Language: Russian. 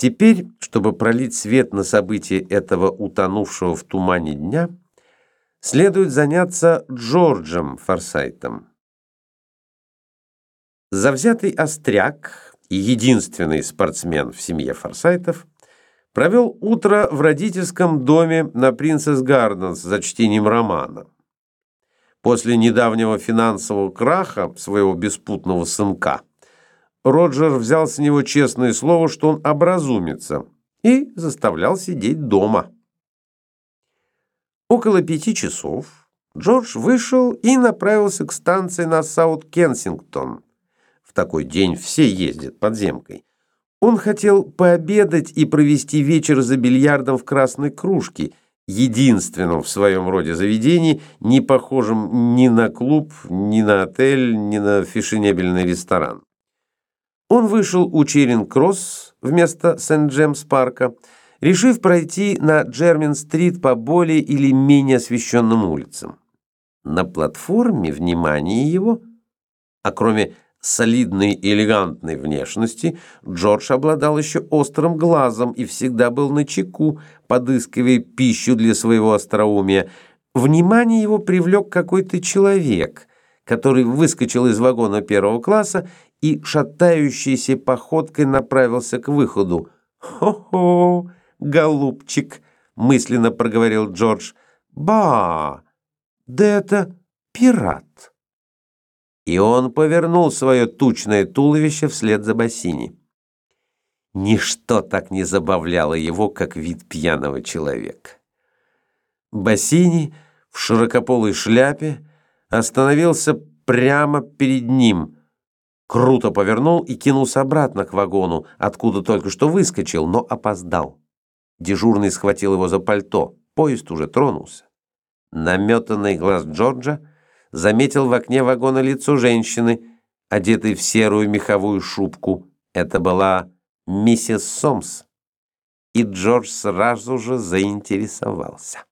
Теперь, чтобы пролить свет на события этого утонувшего в тумане дня, следует заняться Джорджем Форсайтом. Завзятый остряк и единственный спортсмен в семье Форсайтов провел утро в родительском доме на Принцесс Гарденс за чтением романа. После недавнего финансового краха своего беспутного сынка Роджер взял с него честное слово, что он образумится, и заставлял сидеть дома. Около пяти часов Джордж вышел и направился к станции на Саут-Кенсингтон. В такой день все ездят подземкой. Он хотел пообедать и провести вечер за бильярдом в красной кружке, единственном в своем роде заведении, не похожем ни на клуб, ни на отель, ни на фешенебельный ресторан. Он вышел у Чиринг-Кросс вместо Сент-Джемс-парка, решив пройти на Джермин-стрит по более или менее освещенным улицам. На платформе внимание его, а кроме солидной и элегантной внешности, Джордж обладал еще острым глазом и всегда был на чеку, подыскивая пищу для своего остроумия. Внимание его привлек какой-то человек, который выскочил из вагона первого класса и шатающейся походкой направился к выходу. «Хо-хо, голубчик!» — мысленно проговорил Джордж. «Ба! Да это пират!» И он повернул свое тучное туловище вслед за Бассини. Ничто так не забавляло его, как вид пьяного человека. Бассини в широкополой шляпе остановился прямо перед ним — круто повернул и кинулся обратно к вагону, откуда только что выскочил, но опоздал. Дежурный схватил его за пальто. Поезд уже тронулся. Наметанный глаз Джорджа заметил в окне вагона лицо женщины, одетой в серую меховую шубку. Это была миссис Сомс. И Джордж сразу же заинтересовался.